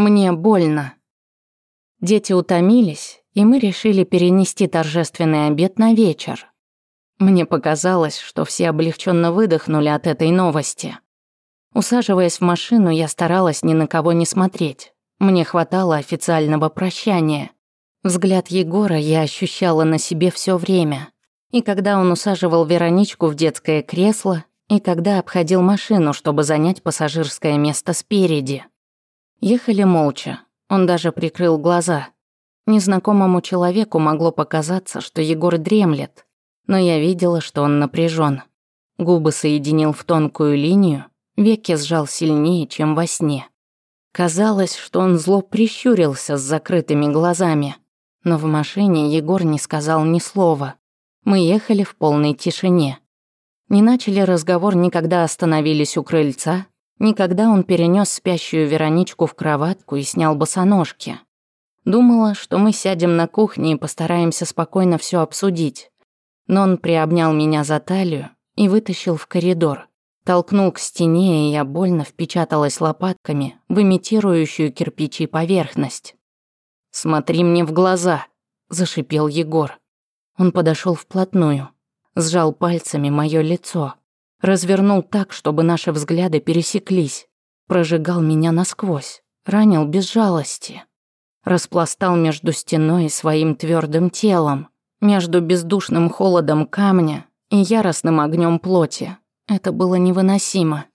Мне больно. Дети утомились, и мы решили перенести торжественный обед на вечер. Мне показалось, что все облегченно выдохнули от этой новости. Усаживаясь в машину, я старалась ни на кого не смотреть. Мне хватало официального прощания. Взгляд Егора я ощущала на себе все время. И когда он усаживал Вероничку в детское кресло, и когда обходил машину, чтобы занять пассажирское место спереди. Ехали молча. Он даже прикрыл глаза. Незнакомому человеку могло показаться, что Егор дремлет, но я видела, что он напряжен. Губы соединил в тонкую линию, веки сжал сильнее, чем во сне. Казалось, что он зло прищурился с закрытыми глазами, но в машине Егор не сказал ни слова. Мы ехали в полной тишине. Не начали разговор, никогда остановились у крыльца, Никогда он перенес спящую Вероничку в кроватку и снял босоножки. Думала, что мы сядем на кухне и постараемся спокойно все обсудить. Но он приобнял меня за талию и вытащил в коридор. Толкнул к стене, и я больно впечаталась лопатками в имитирующую кирпичи поверхность. «Смотри мне в глаза!» – зашипел Егор. Он подошел вплотную, сжал пальцами мое лицо – Развернул так, чтобы наши взгляды пересеклись. Прожигал меня насквозь. Ранил без жалости. Распластал между стеной и своим твердым телом. Между бездушным холодом камня и яростным огнем плоти. Это было невыносимо.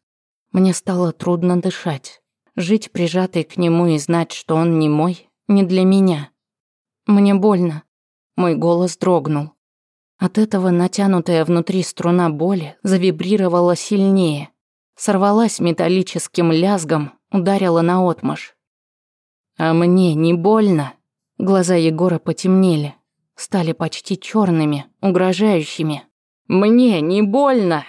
Мне стало трудно дышать. Жить прижатой к нему и знать, что он не мой, не для меня. Мне больно. Мой голос дрогнул. От этого натянутая внутри струна боли завибрировала сильнее, сорвалась металлическим лязгом, ударила на наотмашь. «А мне не больно?» Глаза Егора потемнели, стали почти черными, угрожающими. «Мне не больно!»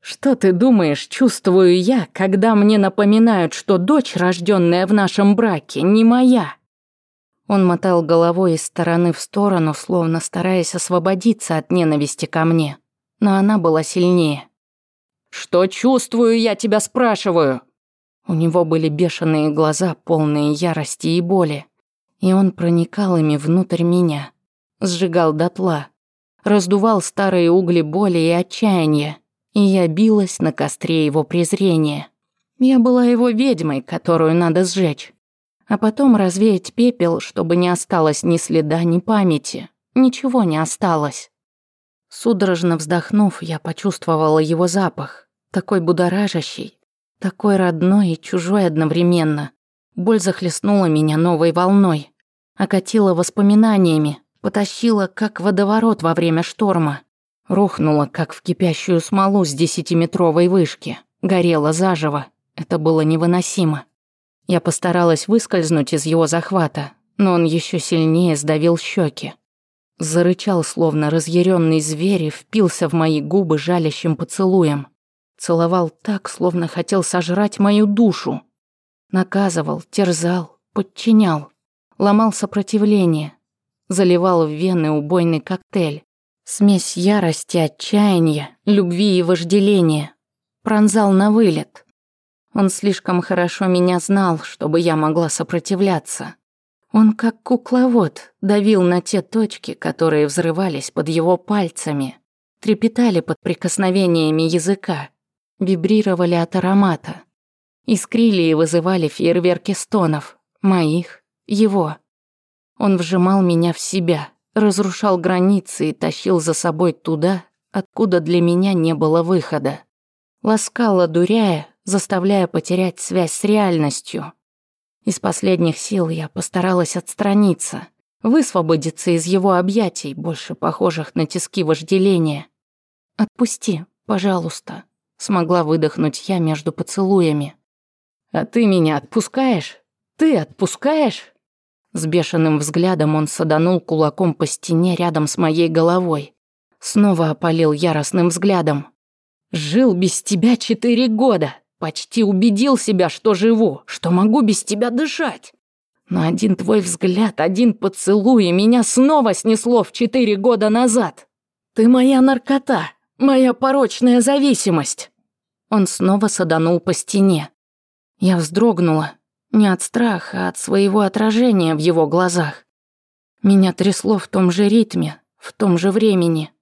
«Что ты думаешь, чувствую я, когда мне напоминают, что дочь, рожденная в нашем браке, не моя?» Он мотал головой из стороны в сторону, словно стараясь освободиться от ненависти ко мне. Но она была сильнее. «Что чувствую, я тебя спрашиваю?» У него были бешеные глаза, полные ярости и боли. И он проникал ими внутрь меня. Сжигал дотла. Раздувал старые угли боли и отчаяния. И я билась на костре его презрения. Я была его ведьмой, которую надо сжечь а потом развеять пепел, чтобы не осталось ни следа, ни памяти. Ничего не осталось. Судорожно вздохнув, я почувствовала его запах, такой будоражащий, такой родной и чужой одновременно. Боль захлестнула меня новой волной, окатила воспоминаниями, потащила, как водоворот во время шторма. Рухнула, как в кипящую смолу с десятиметровой вышки, горела заживо. Это было невыносимо. Я постаралась выскользнуть из его захвата, но он еще сильнее сдавил щеки. Зарычал, словно разъяренный зверь, и впился в мои губы жалящим поцелуем. Целовал так, словно хотел сожрать мою душу. Наказывал, терзал, подчинял. Ломал сопротивление. Заливал в вены убойный коктейль. Смесь ярости, отчаяния, любви и вожделения. Пронзал на вылет, он слишком хорошо меня знал, чтобы я могла сопротивляться. Он как кукловод давил на те точки, которые взрывались под его пальцами, трепетали под прикосновениями языка, вибрировали от аромата, искрили и вызывали фейерверки стонов, моих, его. Он вжимал меня в себя, разрушал границы и тащил за собой туда, откуда для меня не было выхода. Ласкала, дуряя заставляя потерять связь с реальностью. Из последних сил я постаралась отстраниться, высвободиться из его объятий, больше похожих на тиски вожделения. «Отпусти, пожалуйста», — смогла выдохнуть я между поцелуями. «А ты меня отпускаешь? Ты отпускаешь?» С бешеным взглядом он саданул кулаком по стене рядом с моей головой. Снова опалил яростным взглядом. «Жил без тебя четыре года! Почти убедил себя, что живу, что могу без тебя дышать. Но один твой взгляд, один поцелуй, и меня снова снесло в четыре года назад. Ты моя наркота, моя порочная зависимость. Он снова саданул по стене. Я вздрогнула, не от страха, а от своего отражения в его глазах. Меня трясло в том же ритме, в том же времени.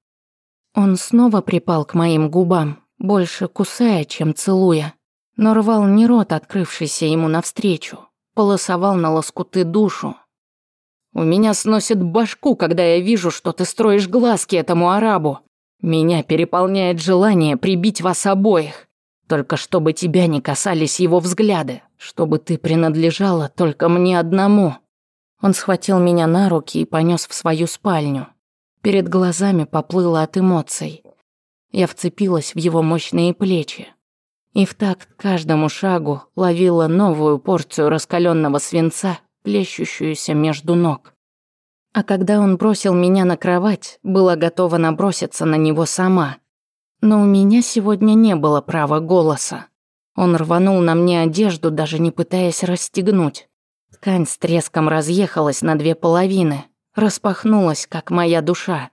Он снова припал к моим губам, больше кусая, чем целуя но рвал не рот, открывшийся ему навстречу, полосовал на лоскуты душу. «У меня сносит башку, когда я вижу, что ты строишь глазки этому арабу. Меня переполняет желание прибить вас обоих, только чтобы тебя не касались его взгляды, чтобы ты принадлежала только мне одному». Он схватил меня на руки и понес в свою спальню. Перед глазами поплыло от эмоций. Я вцепилась в его мощные плечи и в такт каждому шагу ловила новую порцию раскаленного свинца, плещущуюся между ног. А когда он бросил меня на кровать, была готова наброситься на него сама. Но у меня сегодня не было права голоса. Он рванул на мне одежду, даже не пытаясь расстегнуть. Ткань с треском разъехалась на две половины, распахнулась, как моя душа.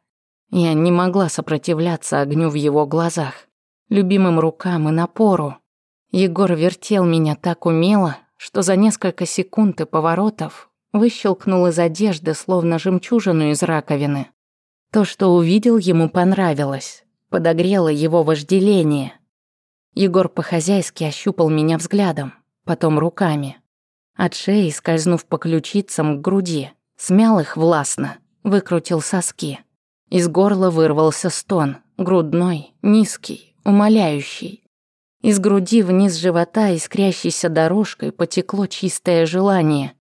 Я не могла сопротивляться огню в его глазах любимым рукам и напору. Егор вертел меня так умело, что за несколько секунд и поворотов выщелкнул из одежды, словно жемчужину из раковины. То, что увидел, ему понравилось, подогрело его вожделение. Егор по-хозяйски ощупал меня взглядом, потом руками. От шеи, скользнув по ключицам к груди, смял их властно, выкрутил соски. Из горла вырвался стон, грудной, низкий, умоляющий. Из груди вниз живота искрящейся дорожкой потекло чистое желание.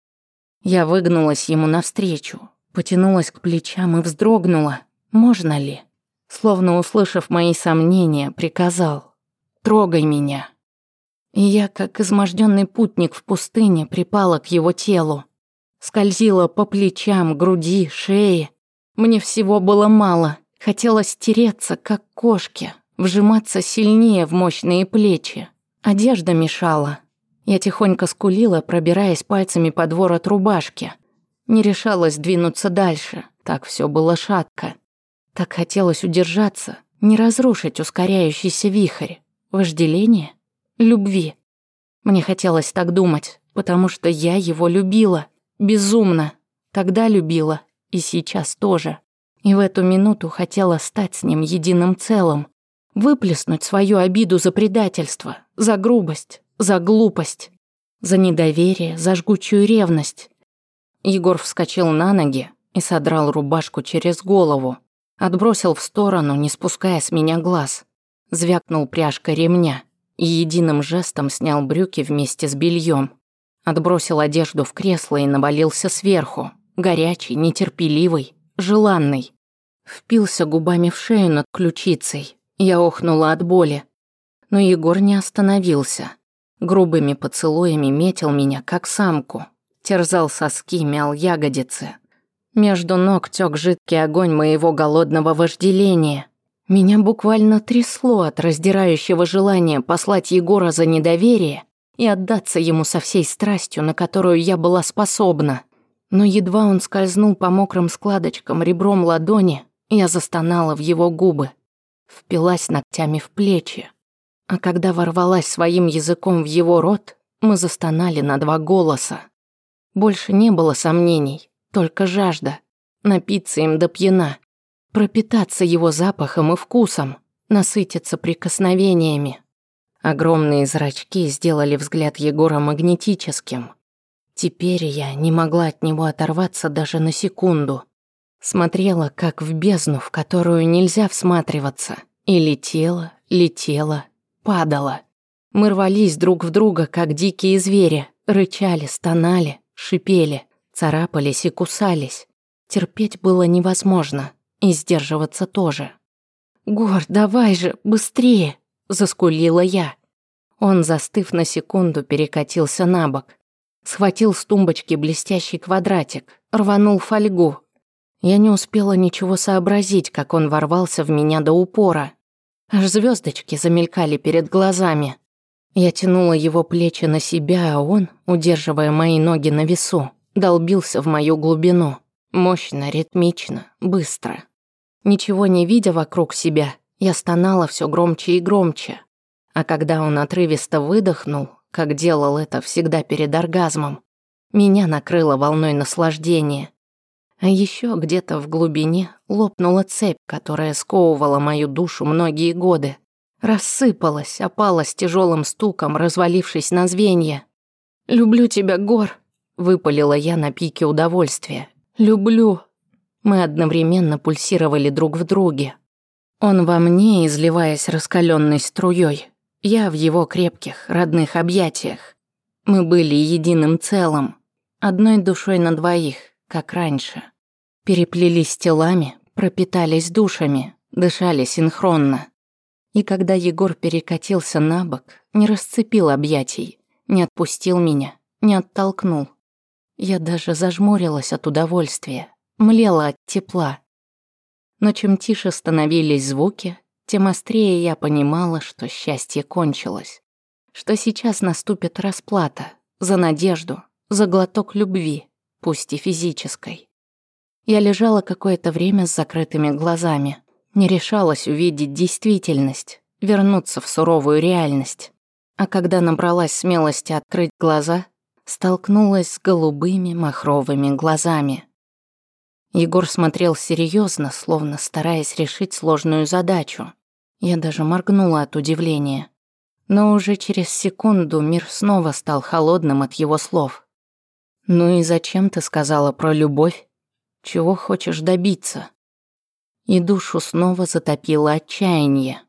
Я выгнулась ему навстречу, потянулась к плечам и вздрогнула. «Можно ли?» Словно услышав мои сомнения, приказал. «Трогай меня». И я, как изможденный путник в пустыне, припала к его телу. Скользила по плечам, груди, шее. Мне всего было мало. Хотелось стереться, как кошки, вжиматься сильнее в мощные плечи. Одежда мешала. Я тихонько скулила, пробираясь пальцами под ворот рубашки. Не решалась двинуться дальше, так все было шатко. Так хотелось удержаться, не разрушить ускоряющийся вихрь. Вожделение? Любви. Мне хотелось так думать, потому что я его любила. Безумно. Тогда любила. И сейчас тоже. И в эту минуту хотела стать с ним единым целым, Выплеснуть свою обиду за предательство, за грубость, за глупость, за недоверие, за жгучую ревность. Егор вскочил на ноги и содрал рубашку через голову, отбросил в сторону, не спуская с меня глаз. Звякнул пряжка ремня и единым жестом снял брюки вместе с бельем. Отбросил одежду в кресло и навалился сверху, горячий, нетерпеливый, желанный. Впился губами в шею над ключицей, я охнула от боли. Но Егор не остановился. Грубыми поцелуями метил меня, как самку. Терзал соски, мял ягодицы. Между ног тек жидкий огонь моего голодного вожделения. Меня буквально трясло от раздирающего желания послать Егора за недоверие и отдаться ему со всей страстью, на которую я была способна. Но едва он скользнул по мокрым складочкам ребром ладони, я застонала в его губы впилась ногтями в плечи. А когда ворвалась своим языком в его рот, мы застонали на два голоса. Больше не было сомнений, только жажда. Напиться им до пьяна. Пропитаться его запахом и вкусом. Насытиться прикосновениями. Огромные зрачки сделали взгляд Егора магнетическим. Теперь я не могла от него оторваться даже на секунду. Смотрела, как в бездну, в которую нельзя всматриваться. И летела, летела, падала. Мы рвались друг в друга, как дикие звери. Рычали, стонали, шипели, царапались и кусались. Терпеть было невозможно. И сдерживаться тоже. «Гор, давай же, быстрее!» – заскулила я. Он, застыв на секунду, перекатился на бок. Схватил с тумбочки блестящий квадратик, рванул фольгу, я не успела ничего сообразить, как он ворвался в меня до упора. Аж звездочки замелькали перед глазами. Я тянула его плечи на себя, а он, удерживая мои ноги на весу, долбился в мою глубину. Мощно, ритмично, быстро. Ничего не видя вокруг себя, я стонала все громче и громче. А когда он отрывисто выдохнул, как делал это всегда перед оргазмом, меня накрыло волной наслаждения. А еще где-то в глубине лопнула цепь, которая сковывала мою душу многие годы. Рассыпалась, опала с тяжелым стуком, развалившись на звенья. «Люблю тебя, Гор!» — выпалила я на пике удовольствия. «Люблю!» Мы одновременно пульсировали друг в друге. Он во мне, изливаясь раскаленной струей, я в его крепких, родных объятиях. Мы были единым целым, одной душой на двоих, как раньше переплелись телами, пропитались душами, дышали синхронно. И когда Егор перекатился на бок, не расцепил объятий, не отпустил меня, не оттолкнул. Я даже зажмурилась от удовольствия, млела от тепла. Но чем тише становились звуки, тем острее я понимала, что счастье кончилось. Что сейчас наступит расплата за надежду, за глоток любви, пусть и физической. Я лежала какое-то время с закрытыми глазами. Не решалась увидеть действительность, вернуться в суровую реальность. А когда набралась смелости открыть глаза, столкнулась с голубыми махровыми глазами. Егор смотрел серьезно, словно стараясь решить сложную задачу. Я даже моргнула от удивления. Но уже через секунду мир снова стал холодным от его слов. «Ну и зачем ты сказала про любовь?» Чего хочешь добиться?» И душу снова затопило отчаяние.